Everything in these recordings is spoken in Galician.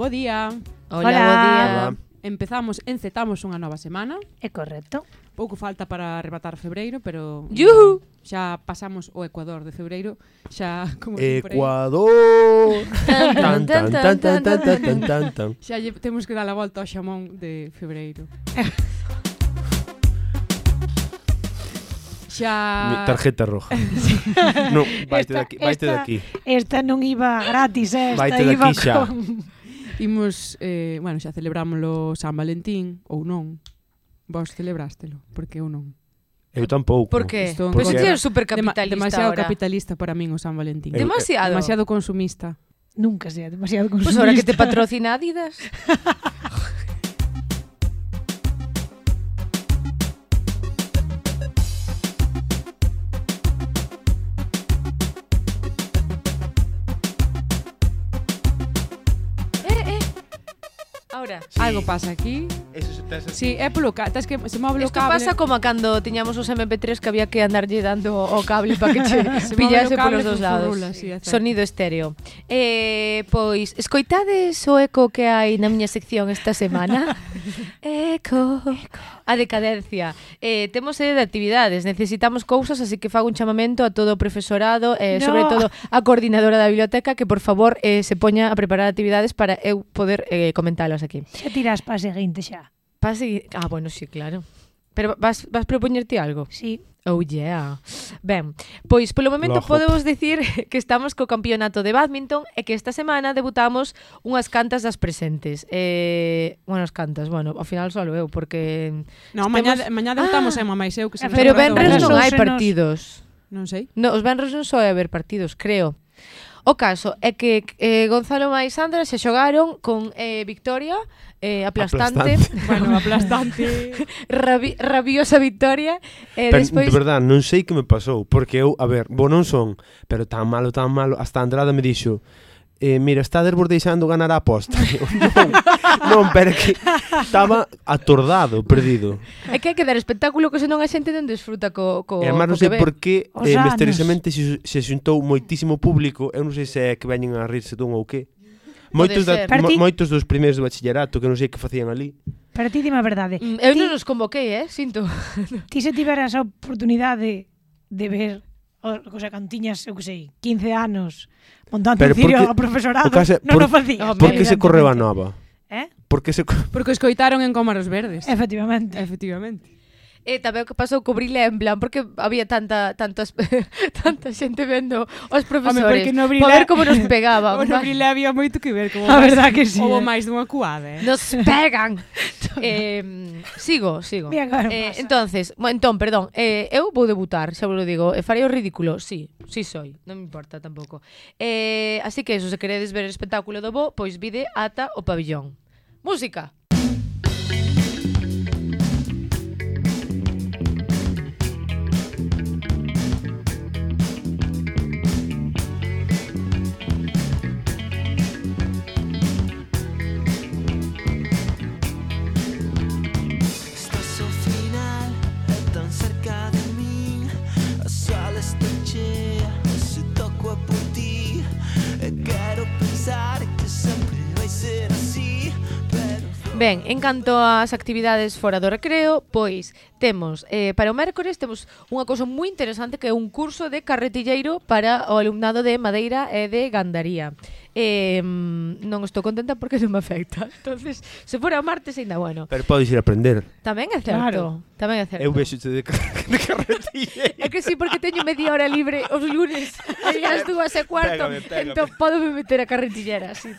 Bo día. Hola, Hola. bo día. Hola. Empezamos, encetamos unha nova semana. É correcto. Pouco falta para arrebatar febreiro, pero Yuhu! xa pasamos o Ecuador de febreiro, xa como por aí, Ecuador. tan, tan, tan, tan, tan, tan, tan, tan, tan. xa lle temos que dar a volta ao xamón de febreiro. Mi Xa tarjeta roja. no, vaite Esta- aquí, vaite esta- aquí. Esta non iba gratis, eh, esta Vaite iba xa. con Imos, eh, bueno, xa celebrámoslo San Valentín, ou non. Vos celebrástelo, porque eu non. Eu tampouco. Por que? Porque, porque pues era super capitalista Dema demasiado ahora. capitalista para min o San Valentín. Eu, demasiado. Demasiado consumista. Nunca sea demasiado consumista. Pois pues ahora que te patrocina Adidas. ahora. Sí. Algo pasa aquí. Eso se tes Sí, é polo cable, tes que se move o Isto cable. pasa como cando tiñamos os MP3 que había que andarlle dando o cable para que che se pillase polos dos lados. Rula, sí, Sonido estéreo. Eh, pois escoitades o eco que hai na miña sección esta semana? Eco. A decadencia. Eh, temos sede de actividades, necesitamos cousas, así que fago un chamamento a todo o profesorado, eh, no. sobre todo a coordinadora da biblioteca, que por favor eh, se poña a preparar actividades para eu poder eh, comentalas aquí. Xa tirás pa seguinte xa. Pa seguinte... Ah, bueno, sí, claro. Pero vas, vas propoñerte algo? Sí. Oh yeah. Ben, pois polo momento Lojo. podemos dicir que estamos co campeonato de badminton e que esta semana debutamos unhas cantas das presentes. Eh, bueno, as cantas, bueno, ao final só eu porque No, estemos... mañá, mañá debutamos ah, Emma máis eu que se Pero benres non hai partidos. Non sei. No, os benres non só hai haber partidos, creo. O caso é que eh, Gonzalo e Sandra se xogaron con eh, Victoria eh, aplastante, aplastante. bueno, aplastante rabi rabiosa victoria eh, pero, despois... de verdad, non sei que me pasou porque eu, a ver, bo non son pero tan malo, tan malo, hasta Andrada me dixo eh, mira, está vos deixando ganar a aposta. non, non, pero que estaba atordado, perdido. É que hai que dar espectáculo que senón a xente non desfruta co, co E además non sei por que eh, anos. misteriosamente se, se xuntou moitísimo público, eu non sei se é que veñen a rirse dun ou que. Moitos, da, mo, ti... moitos dos primeiros do bachillerato que non sei que facían ali. Pero ti dime a verdade. Mm, eu ti... non os convoquei, eh, sinto. ti se tiveras a oportunidade de ver o, o sea, cantiñas, eu que sei, 15 anos, Montante pero un cirio porque, ao profesorado, case, non por, o facía. Porque por que se correba nova? Eh? Por que se... Porque escoitaron en Comaros Verdes. Efectivamente. Efectivamente. E tamén o que pasou co Brilé en plan, porque había tanta tantas tanta xente vendo os profesores. Porque no Brilé... ver como nos pegaban. o no Brilé había moito que ver como A verdad que sí. Houve eh? máis dunha cuada. Eh? Nos pegan. eh, sigo, sigo. Bien, claro, eh, pasa. entonces, entón, perdón, eh, eu vou debutar, xa vos lo digo, e farei o ridículo, sí, sí soy, non me importa tampouco. Eh, así que eso, se queredes ver o espectáculo do Bo, pois vide ata o pabellón. Música. Ben, en canto ás actividades fora do recreo, pois temos, eh, para o mércores temos unha cousa moi interesante que é un curso de carretilleiro para o alumnado de Madeira e de Gandaría eh, non estou contenta porque non me afecta. Entonces, se fora o martes ainda bueno. Pero podes ir a aprender. Tamén é certo. Claro. Tamén é certo. Eu vexo de, car de carretilla. É que sí, porque teño media hora libre os lunes aí as dúas e cuarto. Pégame, pégame. Entón, podo me meter a carretillera, sí,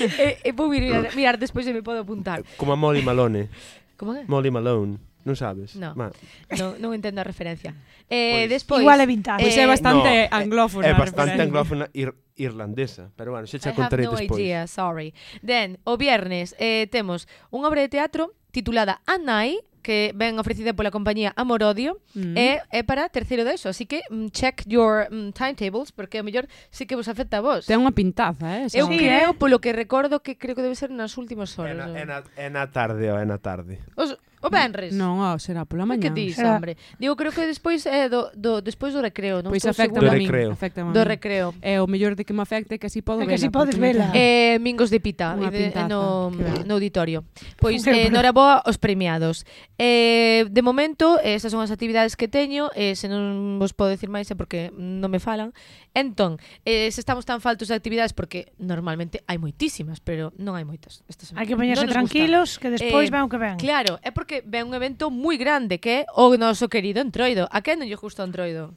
e, e vou mirar, mirar despois e me podo apuntar. Como a Molly Malone. Como é? Molly Malone. Non sabes? No. Ma. Non, non entendo a referencia. Eh, pois, despois Igual é vintage. Pois é eh, bastante no, eh, anglófona. É, bastante referencia. anglófona ir, irlandesa, pero bueno, xa xa contarei no despois. Idea, sorry. Then, o viernes eh, temos unha obra de teatro titulada Anai, que ven ofrecida pola compañía Amorodio mm. e é para terceiro de eso, así que mm, check your mm, timetables porque a mellor sí que vos afecta a vos. Ten unha pintaza, eh? Eu sí, creo, eh? polo que recordo que creo que debe ser nas últimas horas. É na, é na, é na tarde, é na tarde. Os, O venres? Non, oh, será pola mañá. Que dis, será... hombre? Digo, creo que despois é do, do, despois do recreo. Non pois afecta a min. Afecta do recreo. É eh, o mellor de que me afecte que así podo vela. Que así podes vela. Eh, mingos de pita de, eh, no, no auditorio. Pois, eh, noraboa os premiados. Eh, de momento, eh, estas son as actividades que teño. Eh, se non vos podo decir máis é porque non me falan. Entón, eh, se estamos tan faltos de actividades porque normalmente hai moitísimas, pero non hai moitas. Esta semana. Hai que poñerse no tranquilos, gusta. que despois eh, van o que ven. Claro, é porque que ven un evento moi grande que é o noso querido Entroido. A quen non lle gusta o Entroido?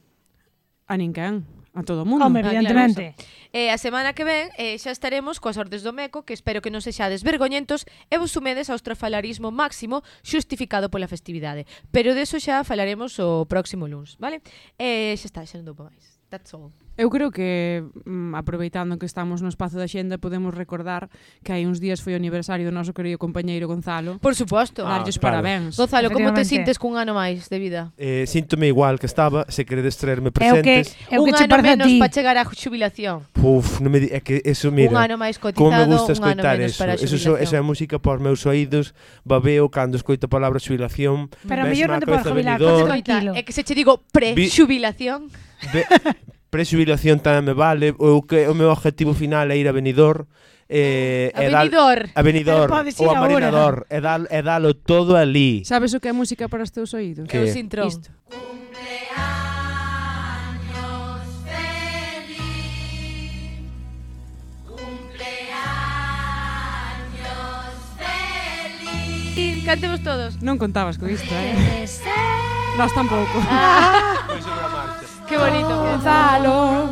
A ninguén. A todo o mundo. Home, evidentemente. Ah, claro, eh, a semana que ven eh, xa estaremos coas Ordes do Meco, que espero que non sexades vergoñentos e vos sumedes ao estrafalarismo máximo xustificado pola festividade. Pero deso xa falaremos o próximo luns, vale? Eh, xa está, xa non dou máis. That's all. Eu creo que, mm, aproveitando que estamos no espazo da xenda, podemos recordar que hai uns días foi o aniversario do noso querido compañeiro Gonzalo. Por suposto. Ah, Darlles ah, claro. parabéns. Gonzalo, como te sintes cun ano máis de vida? Eh, síntome igual que estaba, se queredes traerme presentes. É o que, é o un que ano menos para chegar á xubilación. Puf, non me di, é que eso mira. Un ano máis cotizado, como me gusta escoitar eso. Eso, eso, Esa é música para os meus oídos, babeo cando escoito a palabra xubilación. Pero mellor non te podes jubilar, venidor, é que se che digo pre-xubilación. Be presubilación tamén me vale, o que o meu objetivo final é ir a Benidorm, eh, a e dal, Benidorm, a Benidorm ou a Marinador, e, dal, e dalo todo ali. Sabes o que é música para os teus oídos? Que é o sintrón. Isto. Cantemos todos. Non contabas con isto, eh? Nós tampouco. Ah. Qué bonito. Gonzalo.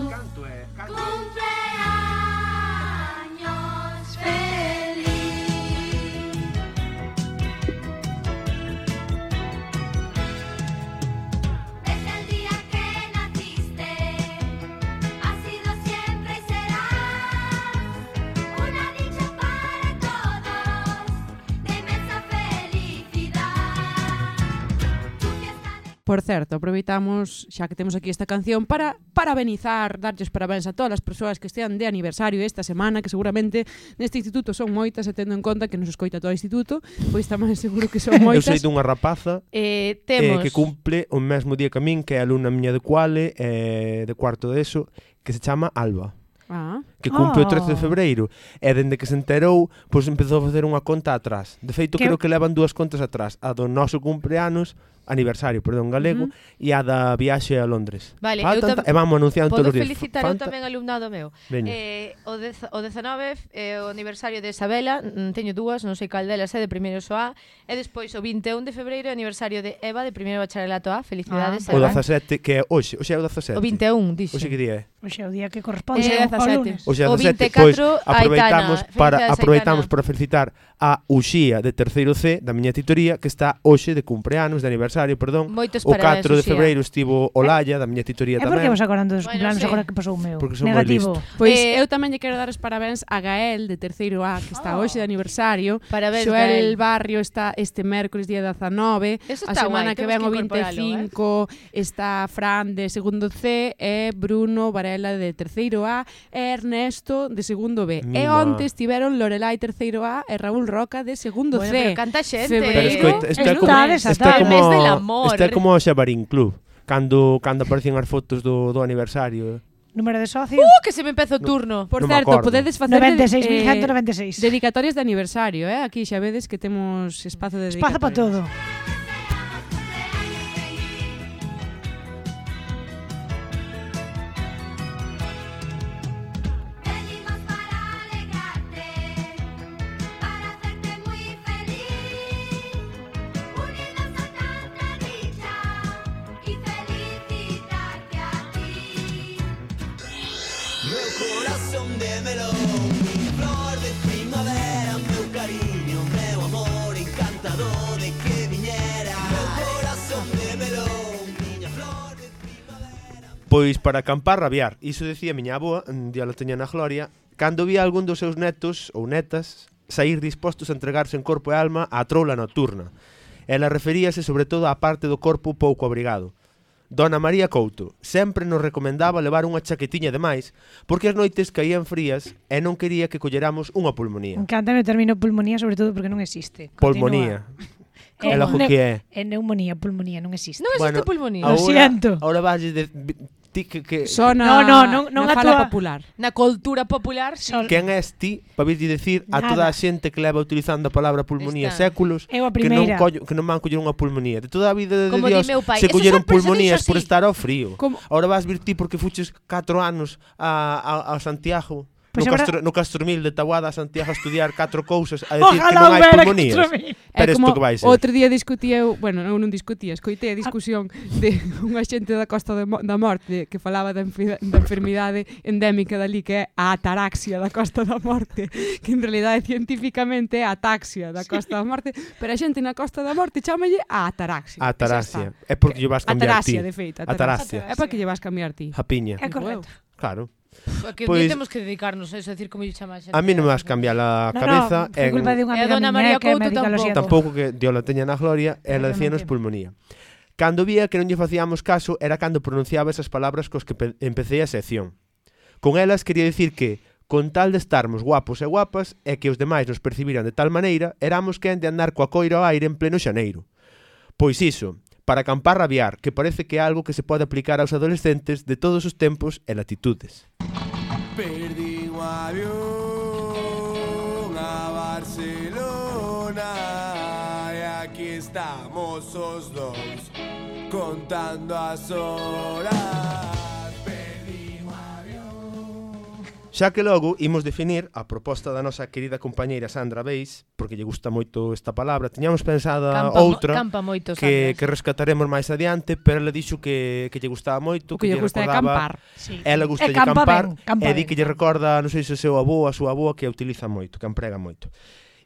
Por certo, aproveitamos, xa que temos aquí esta canción, para parabenizar, darlles parabéns a todas as persoas que estean de aniversario esta semana, que seguramente neste instituto son moitas, e tendo en conta que nos escoita todo o instituto, pois tamén seguro que son moitas. Eu sei dunha rapaza eh, temos... eh, que cumple o mesmo día que a min, que é alumna miña de Cuale, eh, de cuarto de eso, que se chama Alba. Ah. que cumpre oh. o ah. 13 de febreiro e dende que se enterou, pois empezou a facer unha conta atrás. De feito, que... creo que levan dúas contas atrás, a do noso cumpleanos aniversario, perdón, galego, uh -huh. e a da viaxe a Londres. Vale, Faltan, eu e vamos anunciando todos os días. Podo felicitar eu tamén alumnado meu. Veño. Eh, o, dez, o 19 eh, o aniversario de Isabela, mm, teño dúas, non sei cal delas é de primeiro soa, e despois o 21 de febreiro aniversario de Eva de primeiro bacharelato A, felicidades. Ah, o 17 que é hoxe, hoxe é o 17. O 21, dixo. Hoxe que día é? Hoxe é o día que corresponde eh, ao, ao lunes. Hoxe é o 17, pois, aproveitamos Aitana. para aproveitamos Aitana. para felicitar a Uxía de terceiro C da miña titoría que está hoxe de cumpleanos de aniversario aniversario, perdón, Moitos o 4 de febreiro estivo eh, Olalla da miña titoría tamén. É porque vos acordando dos cumpleaños agora que pasou o meu. Porque son moi listo. Pois eh, eu tamén lle quero dar os parabéns a Gael de terceiro A que está oh. hoxe de aniversario. Parabéns, Xoel Gael. Barrio está este mércores día 19, a semana guai, que ven o 25 eh? está Fran de segundo C e Bruno Varela de terceiro A e Ernesto de segundo B. Mima. E onte estiveron Lorelai terceiro A e Raúl Roca de segundo bueno, C. Pero canta xente. Febrero, pero escoita, está, como, está, está, está como amor. Isto é como o Xabarín Club. Cando, cando aparecen as fotos do, do aniversario. Eh. Número de socio. Uh, que se me empeza o turno. No, Por no certo, podedes facer 96.196. Eh, dedicatorias de aniversario, eh? Aquí xa vedes que temos espazo de Espazo para todo. sondémelo. Mi flor de primavera, meu cariño, meu amor encantador de que viñera. Meu corazón démelo, miña flor de primavera. Pois para acampar rabiar, iso decía miña aboa, la teña na gloria, cando vi algún dos seus netos ou netas sair dispostos a entregarse en corpo e alma á troula nocturna. Ela referíase sobre todo á parte do corpo pouco abrigado. Dona María Couto sempre nos recomendaba levar unha chaquetiña de máis porque as noites caían frías e non quería que colleramos unha pulmonía. Encántame o término pulmonía sobre todo porque non existe. Pulmonía. É logo que é. É neumonía, pulmonía, non existe. Non existe bueno, pulmonía. Ahora, Lo siento. Ahora vas de ti que... que Sona... no, no, non, non na a fala tua, popular. Na cultura popular. Só... Quen és ti para vir dicir a Nada. toda a xente que leva utilizando a palabra pulmonía Está. séculos Eu a que non, primeira. collo, que non van coller unha pulmonía. De toda a vida de Como di Dios meu pai, se "Eso colleron sempre se pulmonías dixo por así". estar ao frío. Como- Ahora vas vir ti porque fuches 4 anos a, a, a Santiago Pois no, agora... Castro, no Castromil de a Santiago a estudiar catro cousas a decir Ojalá que non hai pulmonías. Pero isto que vai ser. Outro día discutía eu, bueno, eu non discutía, escoitei a ah. discusión de unha xente da Costa de, da Morte que falaba da, da enfermidade endémica dali que é a ataraxia da Costa da Morte, que en realidade científicamente é a ataxia da Costa sí. da Morte, pero a xente na Costa da Morte chamalle a ataraxia. A ataraxia. É porque lle vas cambiar ti. Ataraxia, de feito. Ataraxia. ataraxia. É porque lle vas cambiar ti. A piña. É correcto. Claro. Porque pois, temos que dedicarnos a eso, decir como lle chama a xente. A mí non me vas cambiar a no, cabeza. No, en... culpa de unha amiga miña María eh, que Couto tampouco. Tampouco que Dios la teña na gloria, ela decíanos pulmonía. Cando vía que non lle facíamos caso era cando pronunciaba esas palabras cos que empecé a sección. Con elas quería dicir que, con tal de estarmos guapos e guapas e que os demais nos percibiran de tal maneira, éramos quen de andar coa coira ao aire en pleno xaneiro. Pois iso, para acampar rabiar, que parece que algo que se pode aplicar aos adolescentes de todos os tempos e latitudes. Avión a Barcelona aquí estamos os dos contando. Xa que logo imos definir a proposta da nosa querida compañeira Sandra Beis, porque lle gusta moito esta palabra, tiñamos pensada campa, outra campa moito, que, que rescataremos máis adiante, pero ela dixo que, que lle gustaba moito, o que, que lle, gusta recordaba... Acampar. Sí. Ela gusta e campa ben, campa e di que lle recorda, non sei se o seu avó, a súa avó, que a utiliza moito, que emprega moito.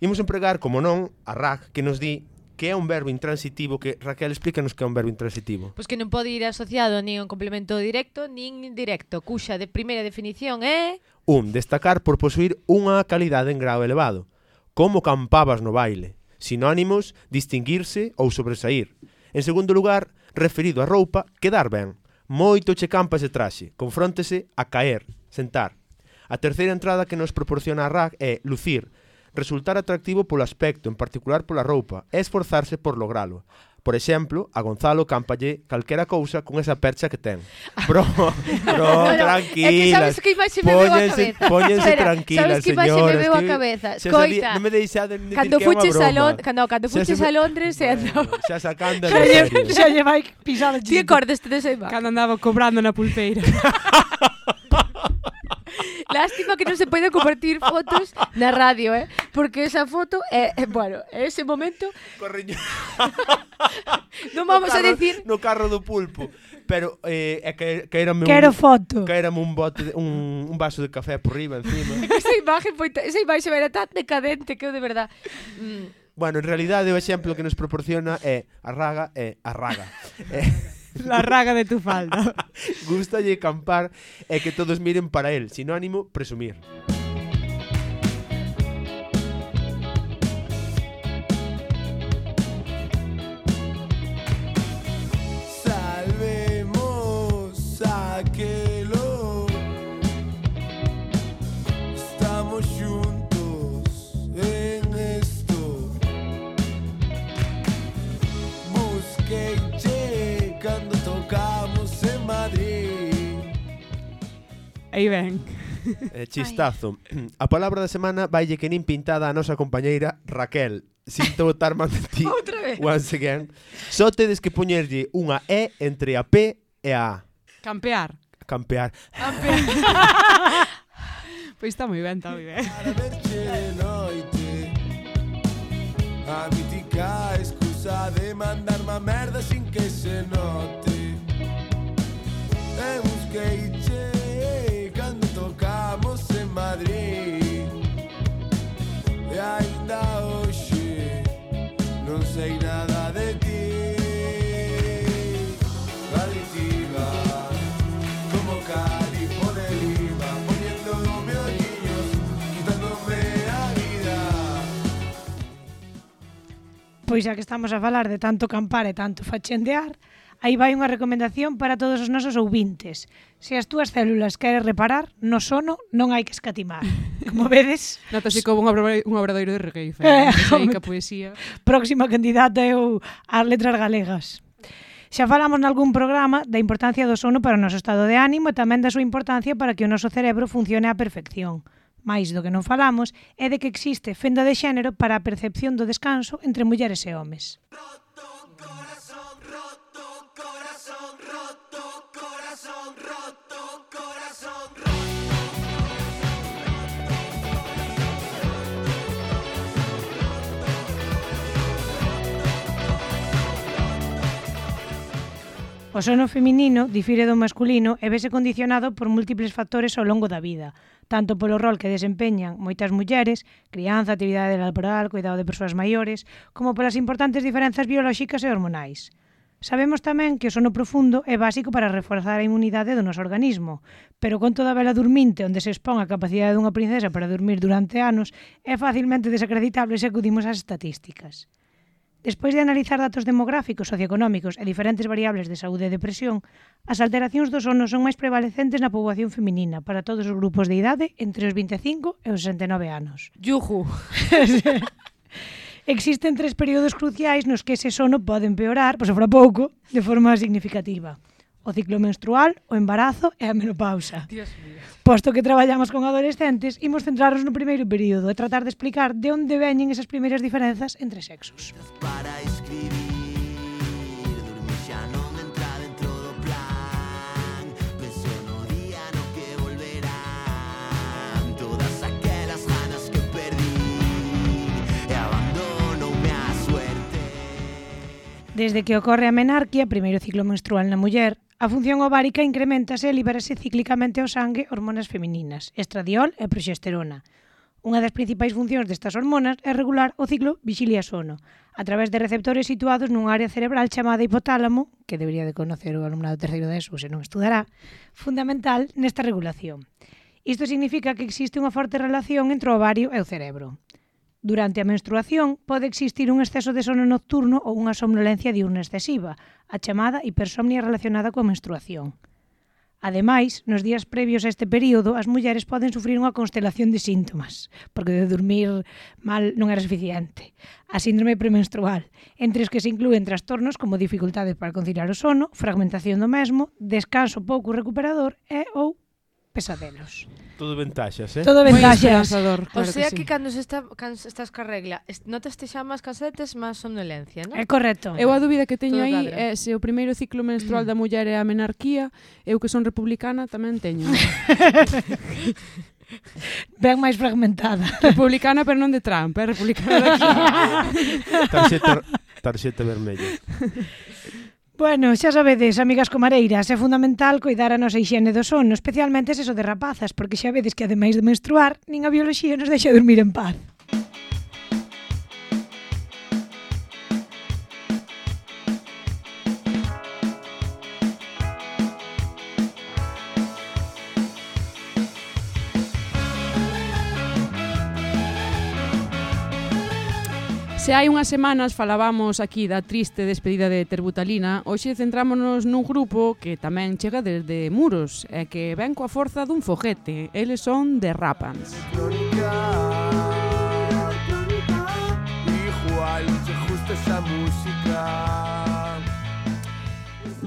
Imos empregar, como non, a RAC que nos di que é un verbo intransitivo que Raquel explícanos que é un verbo intransitivo. Pois pues que non pode ir asociado nin a un complemento directo nin indirecto, cuxa de primeira definición é un destacar por posuir unha calidade en grau elevado, como campabas no baile, sinónimos distinguirse ou sobresair. En segundo lugar, referido a roupa, quedar ben. Moito che campa ese traxe, confróntese a caer, sentar. A terceira entrada que nos proporciona a RAC é lucir, resultar atractivo polo aspecto, en particular pola roupa, e esforzarse por logralo. Por exemplo, a Gonzalo campalle calquera cousa con esa percha que ten. Ah. Bro, bro, no, no, tranquilas. Es que sabes que imaxe me veu a cabeza. Póñense Espera, tranquila, sabes que imaxe me veu a cabeza. Coita. Non me deixade de cando fuches a Londres, cando cando fuches a Londres eh, se andaba. Xa sacando. Xa lle vai pisar a xente. Ti acordaste desa imaxe? Cando andaba cobrando na pulpeira. Lástima que non se poida compartir fotos na radio, eh? Porque esa foto, é, é bueno, ese momento... Corriño. non vamos no carro, a decir... No carro do pulpo. Pero eh, é que, que érame Quero un, foto. Que érame un, bote de, un, un vaso de café por riba encima. esa imagen foi esa imaxe era tan decadente que eu de verdad... Mm. Bueno, en realidade o exemplo que nos proporciona é a raga é a raga. Eh, La raga de tu falda. Gústalle campar e que todos miren para el, sin ánimo presumir. aí ben. Eh, chistazo. A palabra da semana vaille que nin pintada a nosa compañeira Raquel. Sinto botar man de ti once again. Só tedes que poñerlle unha E entre a P e a A. Campear. Campear. Campear. pois está moi ben, está moi ben. A mítica excusa de mandarme a merda sin que se note E busquei che Madrid. E ainda hoxe non sei nada de ti. Adictiva como calipo de lima Poniéndome olliños, quitándome a vida. Pois xa que estamos a falar de tanto campar e tanto fachendear Aí vai unha recomendación para todos os nosos ouvintes. Se as túas células queres reparar, no sono non hai que escatimar. Como vedes... Notase como un obradoiro de regueife. Eh, que poesía. Próxima candidata eu ás letras galegas. Xa falamos nalgún programa da importancia do sono para o noso estado de ánimo e tamén da súa importancia para que o noso cerebro funcione á perfección. Mais do que non falamos é de que existe fenda de xénero para a percepción do descanso entre mulleres e homes. Roto, O sono feminino difire do masculino e vese condicionado por múltiples factores ao longo da vida, tanto polo rol que desempeñan moitas mulleres, crianza, actividade laboral, cuidado de persoas maiores, como polas importantes diferenzas biolóxicas e hormonais. Sabemos tamén que o sono profundo é básico para reforzar a inmunidade do noso organismo, pero con toda a vela durminte onde se expón a capacidade dunha princesa para dormir durante anos é facilmente desacreditable se acudimos ás estatísticas. Despois de analizar datos demográficos, socioeconómicos e diferentes variables de saúde e depresión, as alteracións do sono son máis prevalecentes na poboación feminina para todos os grupos de idade entre os 25 e os 69 anos. Yuju! Existen tres períodos cruciais nos que ese sono pode empeorar, por pues, pouco, de forma significativa o ciclo menstrual, o embarazo e a menopausa. Dios mío. Posto que traballamos con adolescentes, imos centrarnos no primeiro período e tratar de explicar de onde veñen esas primeiras diferenzas entre sexos. Para escribir Desde que ocorre a menarquia, primeiro ciclo menstrual na muller, a función ovárica incrementase e libérase cíclicamente ao sangue hormonas femininas, estradiol e progesterona. Unha das principais funcións destas hormonas é regular o ciclo vigilia-sono, a través de receptores situados nun área cerebral chamada hipotálamo, que debería de conocer o alumnado terceiro de ESU se non estudará, fundamental nesta regulación. Isto significa que existe unha forte relación entre o ovario e o cerebro. Durante a menstruación pode existir un exceso de sono nocturno ou unha somnolencia diurna excesiva, a chamada hipersomnia relacionada coa menstruación. Ademais, nos días previos a este período, as mulleres poden sufrir unha constelación de síntomas, porque de dormir mal non era suficiente. A síndrome premenstrual, entre os que se incluen trastornos como dificultades para conciliar o sono, fragmentación do mesmo, descanso pouco recuperador e ou pesadelos. Todo ventaxas, eh? Todo ventaxas. Claro o sea que, que sí. cando se está, can, estás ca regla, notaste xa máis casetes, máis somnolencia, non? É correcto. Eu a dúbida que teño Todo aí cadra. é se o primeiro ciclo menstrual da muller é a menarquía, eu que son republicana tamén teño. ben máis fragmentada. Republicana, pero non de Trump, é republicana de Trump. tarxeta, tarxeta vermella. Bueno, xa sabedes, amigas comareiras, é fundamental cuidar a nosa higiene do sono, especialmente se de rapazas, porque xa vedes que ademais de menstruar, nin a bioloxía nos deixa dormir en paz. Se hai unhas semanas falábamos aquí da triste despedida de Terbutalina, hoxe centrámonos nun grupo que tamén chega desde Muros e que ven coa forza dun foguete. Eles son de Rapans. Crónica, crónica, igual,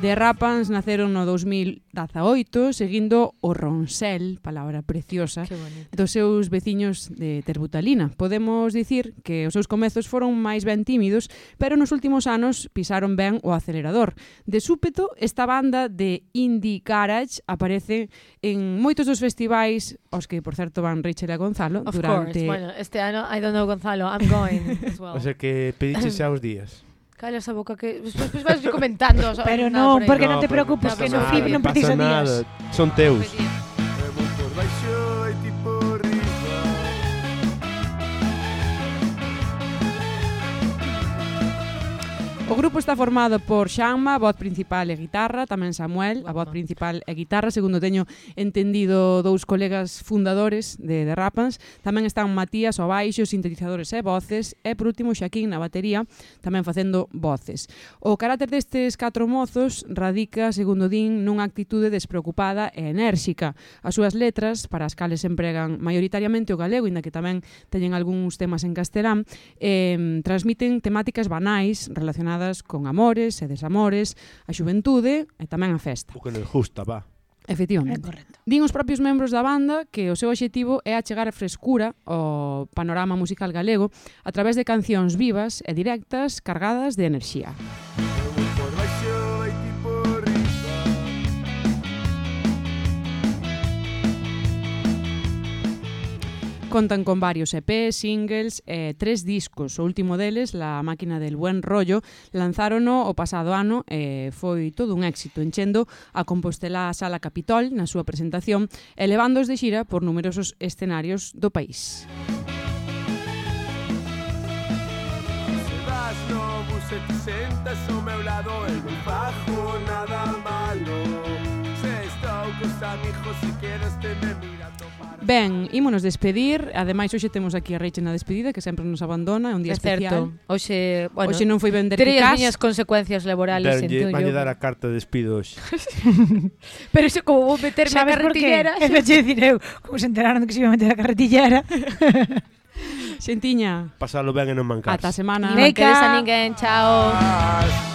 The Rapans naceron no 2018 seguindo o Ronsel, palabra preciosa, dos seus veciños de Terbutalina. Podemos dicir que os seus comezos foron máis ben tímidos, pero nos últimos anos pisaron ben o acelerador. De súpeto, esta banda de indie garage aparece en moitos dos festivais aos que, por certo, van Rachel e Gonzalo of durante... Course. Bueno, este ano I don't know Gonzalo, I'm going as well. o sea que pediche xa os días. Calla esa boca que después vas comentando. Pero no, porque no, no te preocupes, no, que no, no, no pasa nada, son teus. O grupo está formado por Xanma, voz principal e guitarra, tamén Samuel, a voz principal e guitarra, segundo teño entendido dous colegas fundadores de, The Rapans. Tamén están Matías o baixo, sintetizadores e voces, e por último Xaquín na batería, tamén facendo voces. O carácter destes catro mozos radica, segundo din, nunha actitude despreocupada e enérxica. As súas letras, para as cales empregan maioritariamente o galego, inda que tamén teñen algúns temas en castelán, eh, transmiten temáticas banais relacionadas relacionadas con amores e desamores, a xuventude e tamén a festa. O que nos gusta, va. Efectivamente. É correcto. Din os propios membros da banda que o seu obxectivo é achegar a frescura ao panorama musical galego a través de cancións vivas e directas cargadas de enerxía. Música Contan con varios EP, singles e eh, tres discos. O último deles, La máquina del buen rollo, lanzárono o pasado ano e eh, foi todo un éxito, enchendo a Compostela Sala Capitol na súa presentación, elevándos de xira por numerosos escenarios do país. Vas no bus e te sentas ao meu lado e non bajo nada malo Se estou cos amigos se queres te me miras Ben, ímonos despedir. Ademais, hoxe temos aquí a Reiche na despedida, que sempre nos abandona, é un día é especial. Certo. Hoxe, bueno, hoxe non foi ben Terei as miñas consecuencias laborales, Darlle, entullo. Vanlle dar a carta de despido hoxe. Pero iso, como vou meterme a carretillera... Sabes por que? dicir eu, como se enteraron de que se iba a meter a carretillera. Xentiña. Pasalo ben e non mancarse. Ata semana. Non quedes a ninguén, chao. As...